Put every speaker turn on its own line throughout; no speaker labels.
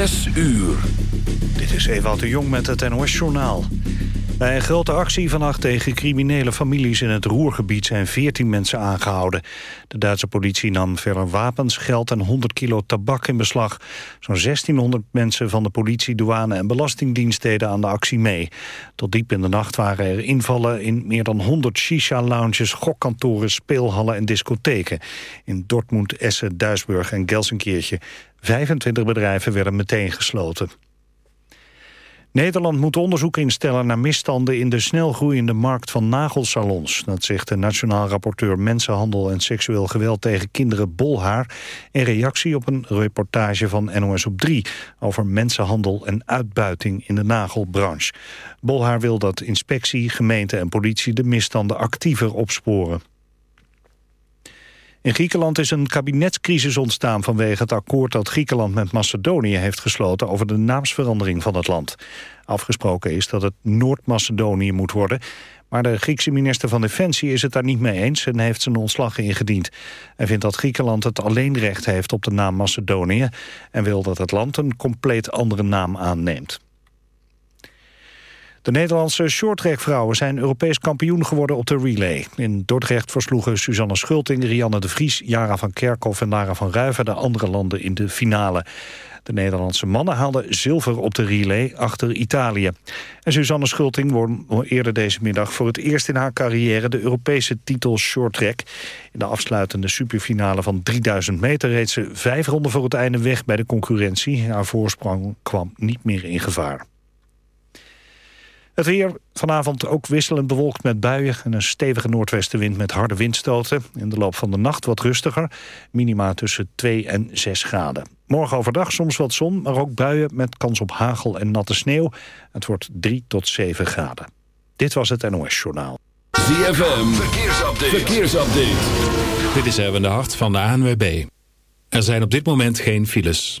Zes uur.
Dit is Ewout de Jong met het NOS-journaal. Bij een grote actie vannacht tegen criminele families in het Roergebied zijn 14 mensen aangehouden. De Duitse politie nam verder wapens, geld en 100 kilo tabak in beslag. Zo'n 1600 mensen van de politie, douane en belastingdienst deden aan de actie mee. Tot diep in de nacht waren er invallen in meer dan 100 shisha-lounges, gokkantoren, speelhallen en discotheken. In Dortmund, Essen, Duisburg en Gelsenkirchen. 25 bedrijven werden meteen gesloten. Nederland moet onderzoek instellen naar misstanden in de snelgroeiende markt van nagelsalons. Dat zegt de nationaal rapporteur Mensenhandel en Seksueel Geweld tegen Kinderen Bolhaar... in reactie op een reportage van NOS op 3 over mensenhandel en uitbuiting in de nagelbranche. Bolhaar wil dat inspectie, gemeente en politie de misstanden actiever opsporen. In Griekenland is een kabinetscrisis ontstaan vanwege het akkoord dat Griekenland met Macedonië heeft gesloten over de naamsverandering van het land. Afgesproken is dat het Noord-Macedonië moet worden, maar de Griekse minister van Defensie is het daar niet mee eens en heeft zijn ontslag ingediend. Hij vindt dat Griekenland het alleen recht heeft op de naam Macedonië en wil dat het land een compleet andere naam aanneemt. De Nederlandse shorttrackvrouwen zijn Europees kampioen geworden op de relay. In Dordrecht versloegen Suzanne Schulting, Rianne de Vries, Jara van Kerkhoff en Lara van Ruiven de andere landen in de finale. De Nederlandse mannen haalden zilver op de relay achter Italië. En Suzanne Schulting won eerder deze middag voor het eerst in haar carrière de Europese titel shorttrack. In de afsluitende superfinale van 3000 meter reed ze vijf ronden voor het einde weg bij de concurrentie. Haar voorsprong kwam niet meer in gevaar. Het weer vanavond ook wisselend bewolkt met buien... en een stevige noordwestenwind met harde windstoten. In de loop van de nacht wat rustiger. Minima tussen 2 en 6 graden. Morgen overdag soms wat zon, maar ook buien met kans op hagel en natte sneeuw. Het wordt 3 tot 7 graden. Dit was het NOS Journaal.
ZFM, verkeersupdate. verkeersupdate.
Dit is Erwin de Hart van de ANWB. Er zijn op dit moment geen files.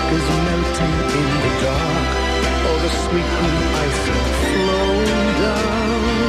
smoke is melting in the dark, all the sweet green ice flowing down.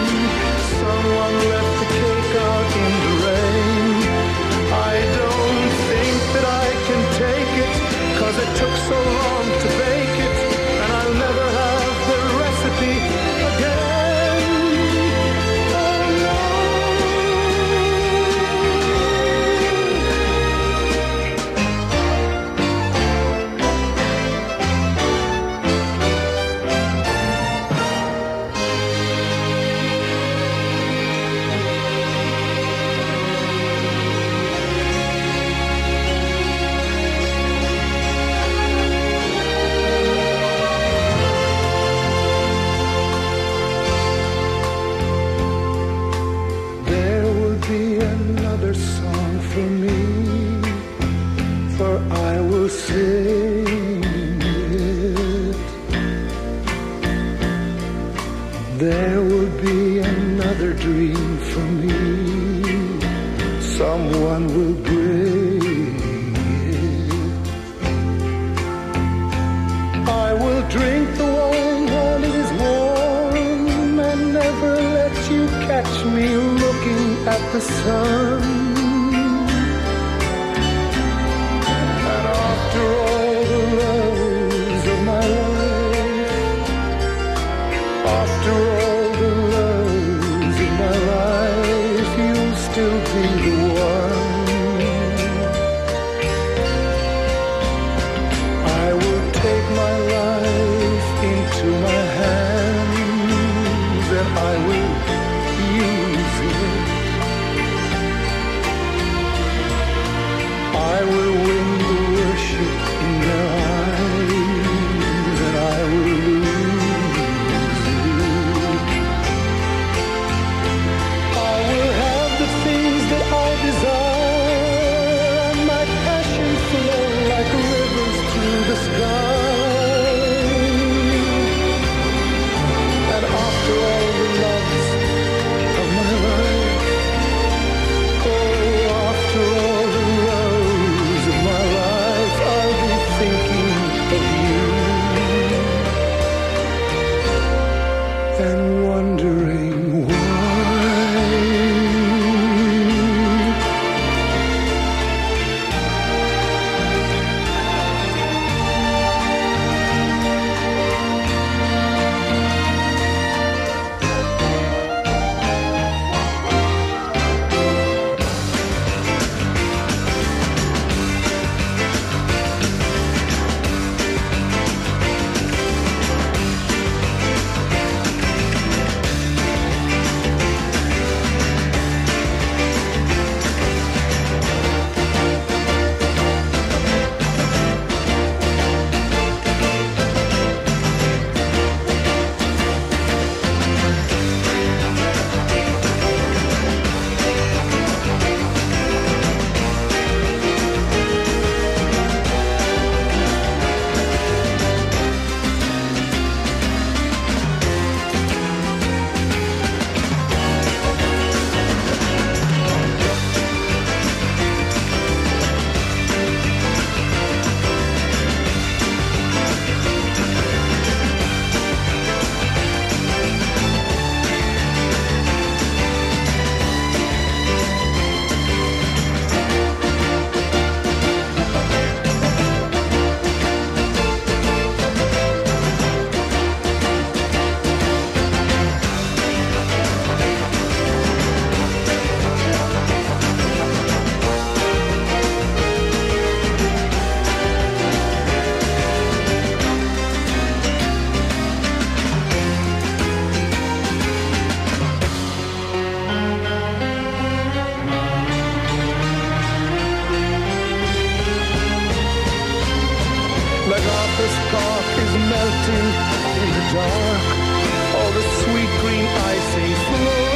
dark, all the sweet green icing
flows.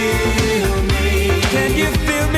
Me? Can you feel me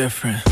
Different.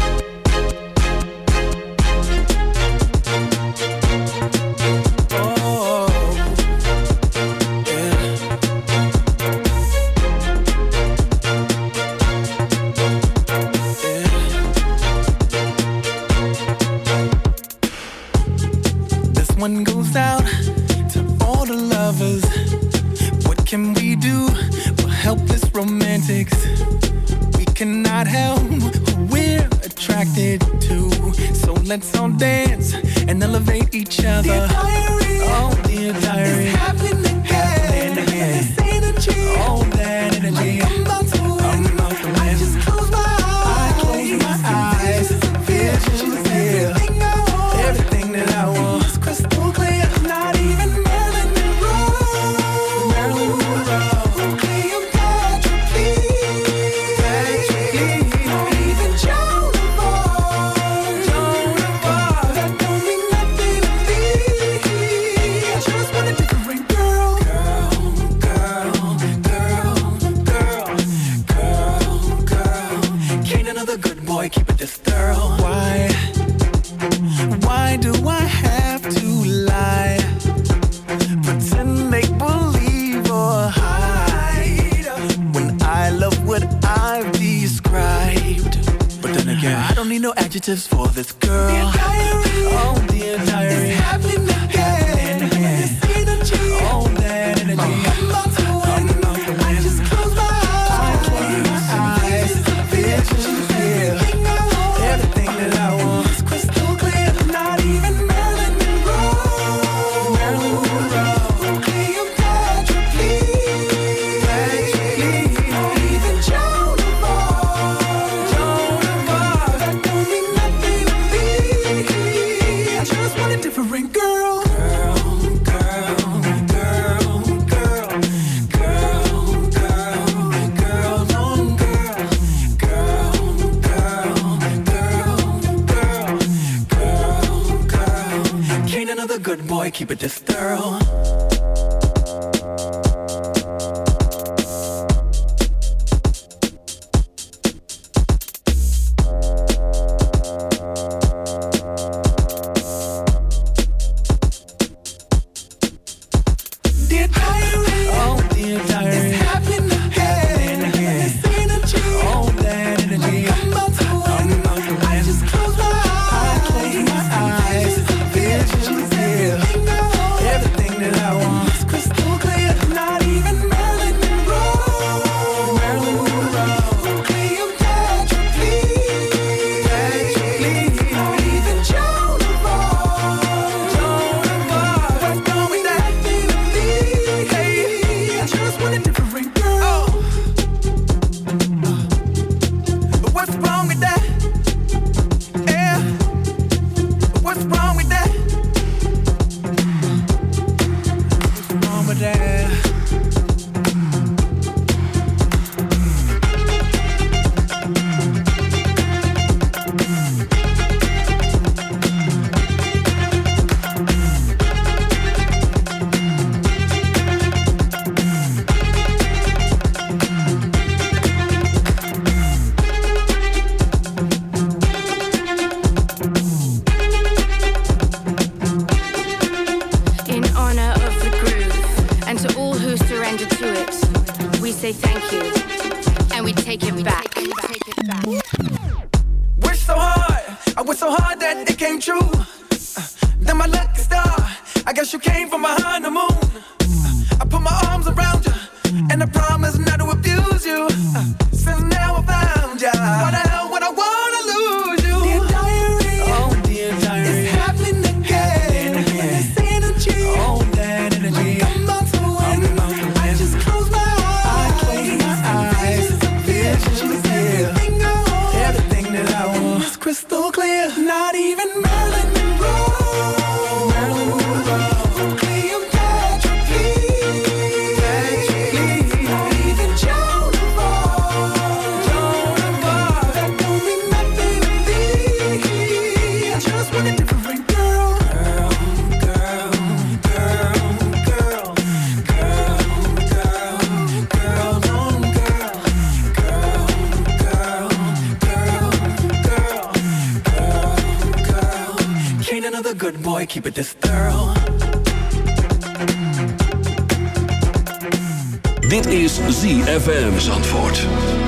ZFM antwoord.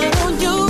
love
on you.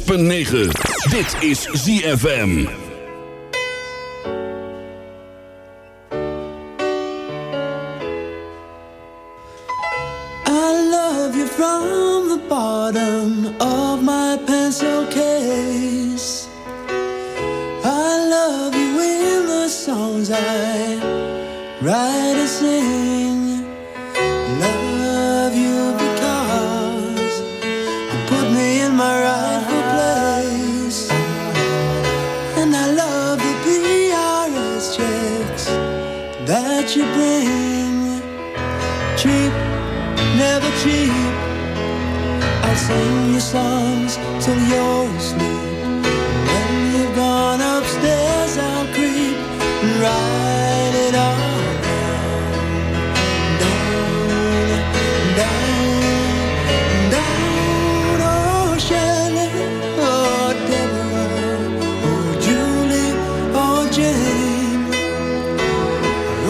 106.9. Dit is ZFM.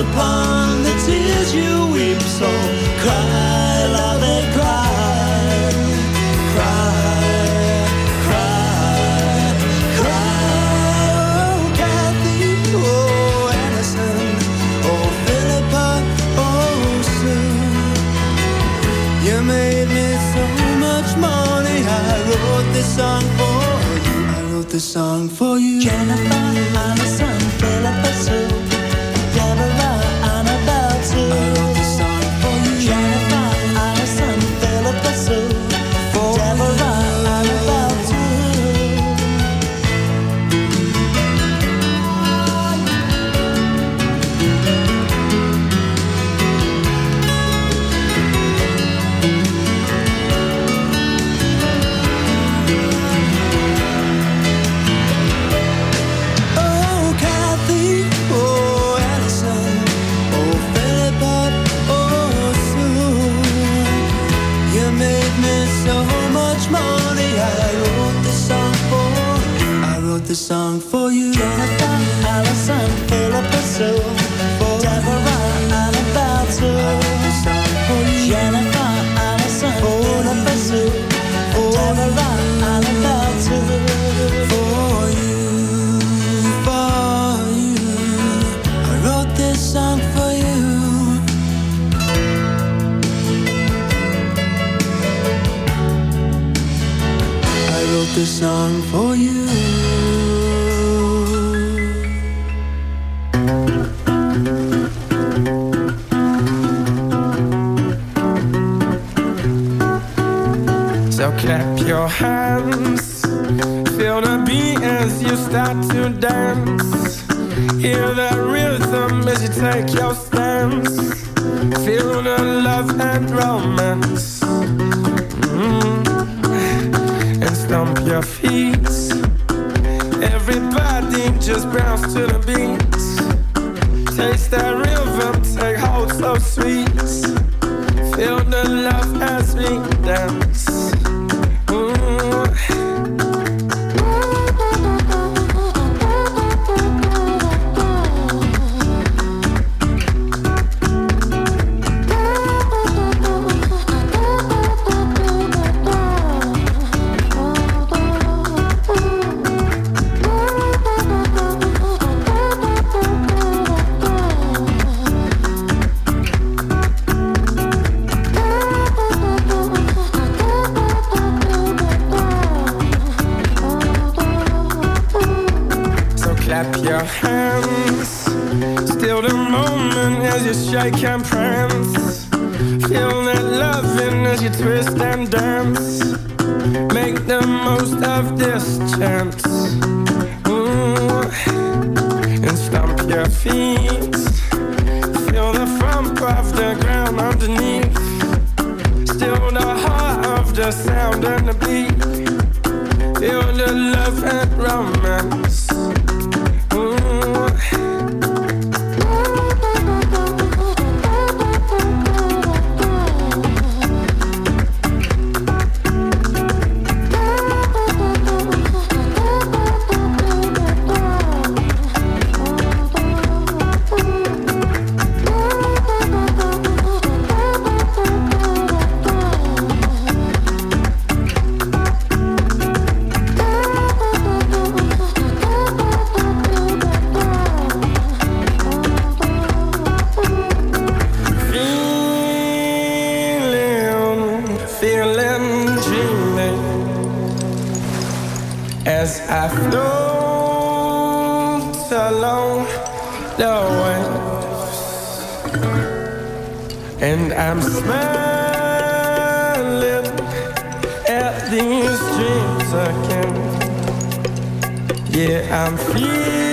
upon I'm
feeling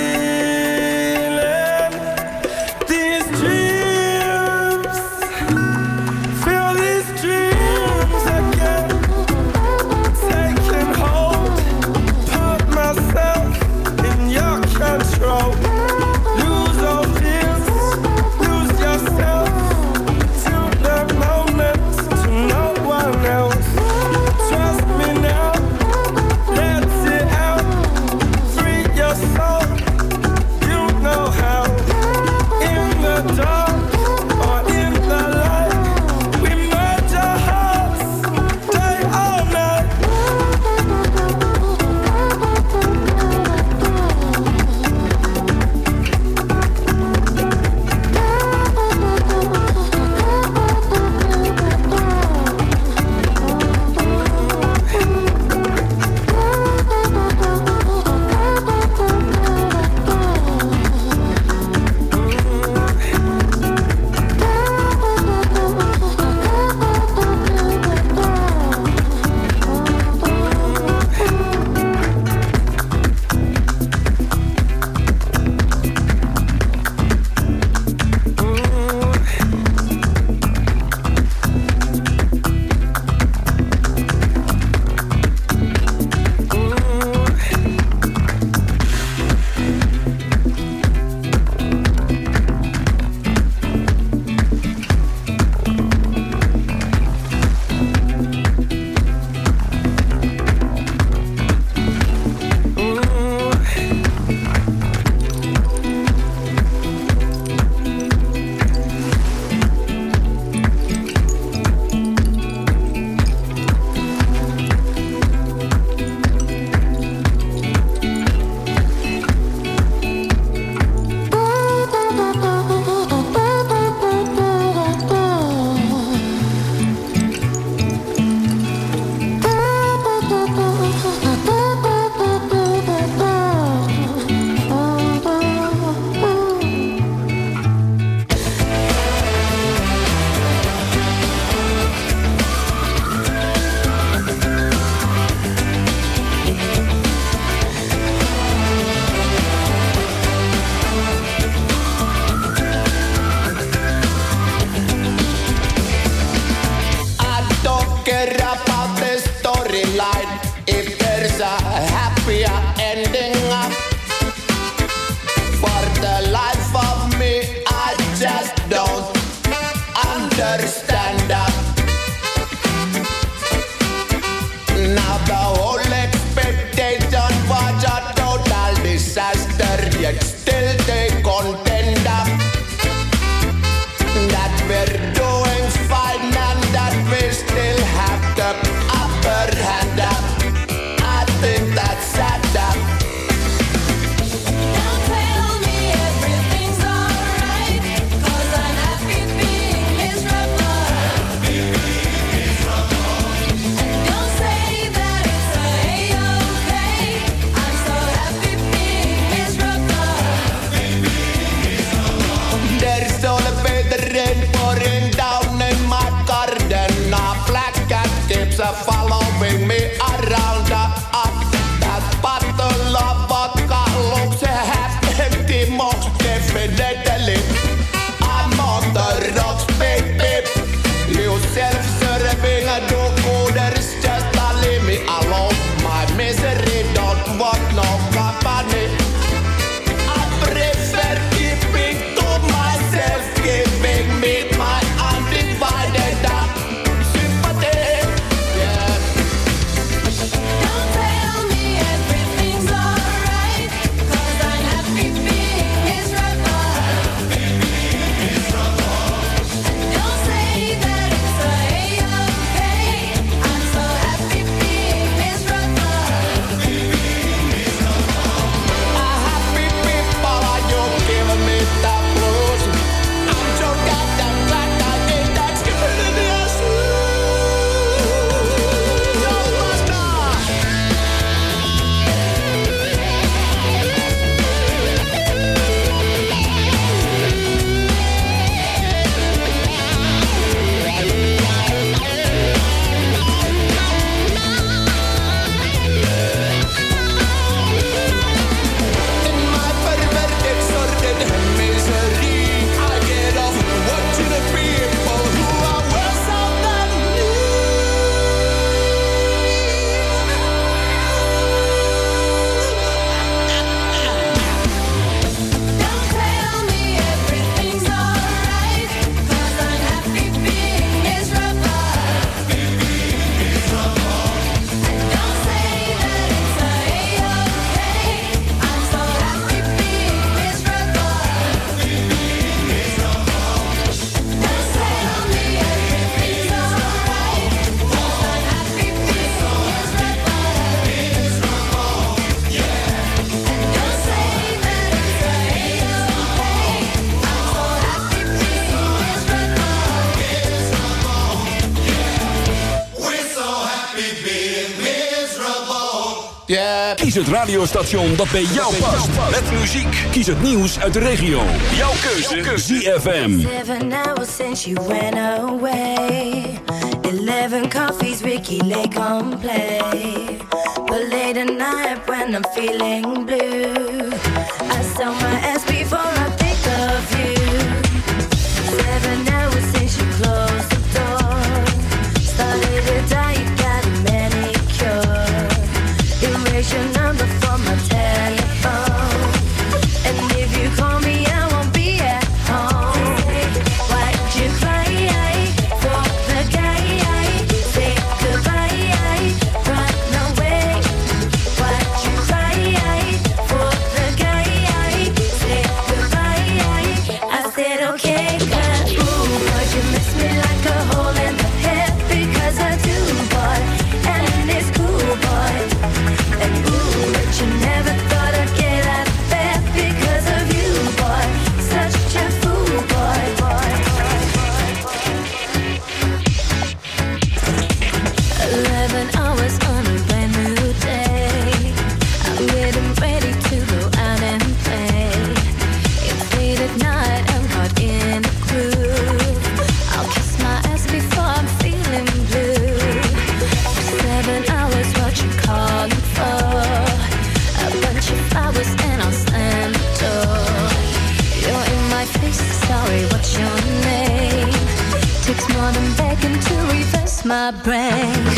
het radiostation dat bij jou past. Met muziek. Kies het nieuws uit de regio. Jouw keuze. Jouw keuze. ZFM.
Seven hours since you went away. Eleven coffees, Ricky Lake on play. But late at night when I'm feeling blue. I saw my SB my.